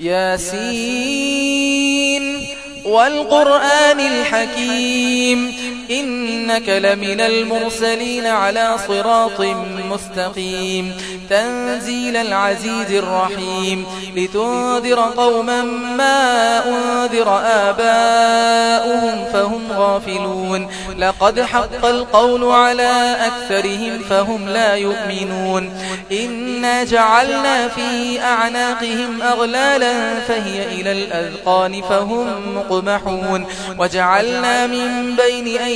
ياسين والقرآن الحكيم إنك لمن المرسلين على صراط مستقيم. تنزيل العزيز الرحيم. لتنذر قوما ما أنذر آباؤهم فهم غافلون. لقد حق القول على أكثرهم فهم لا يؤمنون. إنا جعلنا في أعناقهم أغلالا فهي إلى الأذقان فهم مقمحون. وجعلنا من بين أيديهم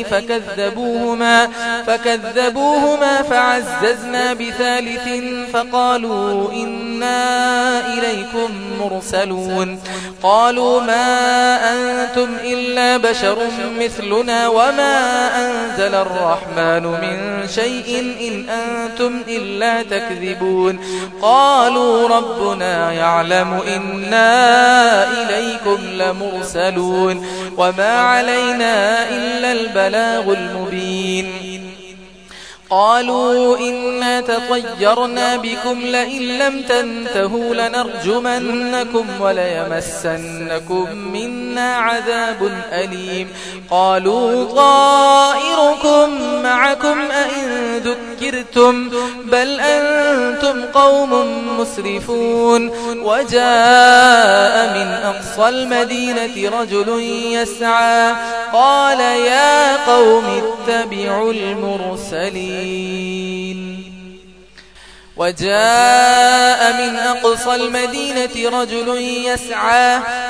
الشيخين فكذبوهما, فكذبوهما فعززنا بثالث فقالوا إن بما إليكم مرسلون. قالوا ما أنتم إلا بشر مثلنا وما أنزل الرحمن من شيء إن أنتم إلا تكذبون. قالوا ربنا يعلم إنا إليكم لمرسلون. وما علينا إلا البلاغ المبين. قالوا إنا تطيرنا بكم لئن لم تنتهوا لنرجمنكم وليمسنكم منا عذاب أليم. قالوا طائركم معكم أئن ذكرتم بل أنتم قوم مسرفون. وجاء من أقصى المدينة رجل يسعى. قال يا قوم اتبعوا المرسلين. وجاء من أقصى المدينة رجل يسعى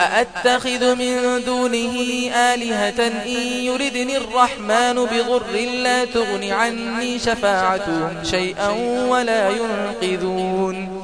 أأتخذ من دونه آلهة إن يردني الرحمن بغر لا تغن عني شفاعتهم شيئا ولا ينقذون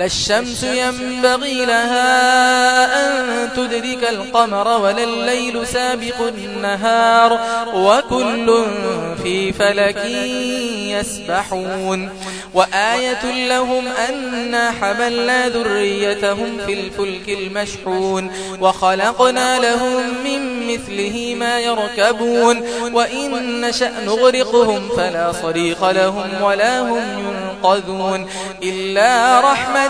لا الشمس ينبغي لها أن تدرك القمر ولا الليل سابق النهار وكل في فلك يسبحون وآية لهم أنا حملنا ذريتهم في الفلك المشحون وخلقنا لهم من مثله ما يركبون وإن نشأ نغرقهم فلا صريق لهم ولا هم ينقذون إلا رحمة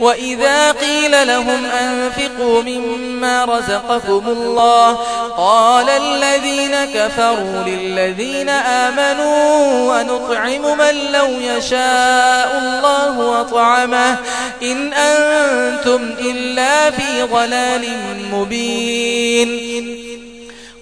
وإذا قيل لهم أنفقوا مما رزقكم الله قال الذين كفروا للذين آمنوا ونطعم من لو يشاء الله وطعمه إن أنتم إلا في ضلال مبين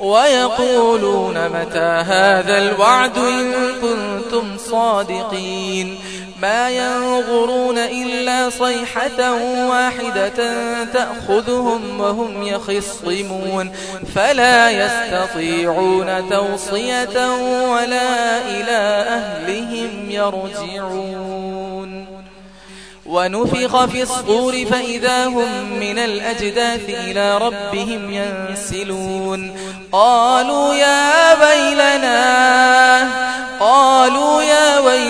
ويقولون متى هذا الوعد إن كنتم صادقين ما ينظرون إلا صيحة واحدة تأخذهم وهم يخصمون. فلا يستطيعون توصية ولا إلى أهلهم يرجعون. ونفخ في الصور فإذا هم من الأجداث إلى ربهم ينسلون. قالوا يا ويلنا قالوا يا ويلنا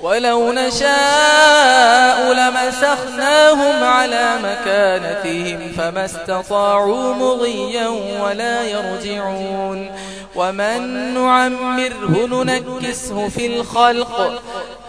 ولو نشاء لمسخناهم على مكانتهم فما استطاعوا مغيا ولا يرجعون ومن نعمره ننكسه في الخلق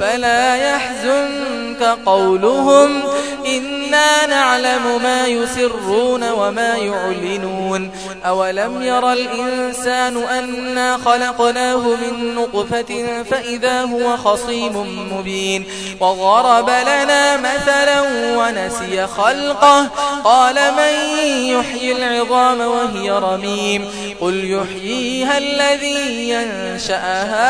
فلا يحزنك قولهم إن إنا نعلم ما يسرون وما يعلنون أولم يرى الإنسان أنا خلقناه من نقفة فإذا هو خصيم مبين وغرب لنا مثلا ونسي خلقه قال من يحيي العظام وهي رميم قل يحييها الذي ينشأها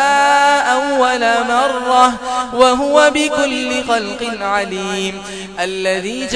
أول مرة وهو بكل خلق عليم الذي جاء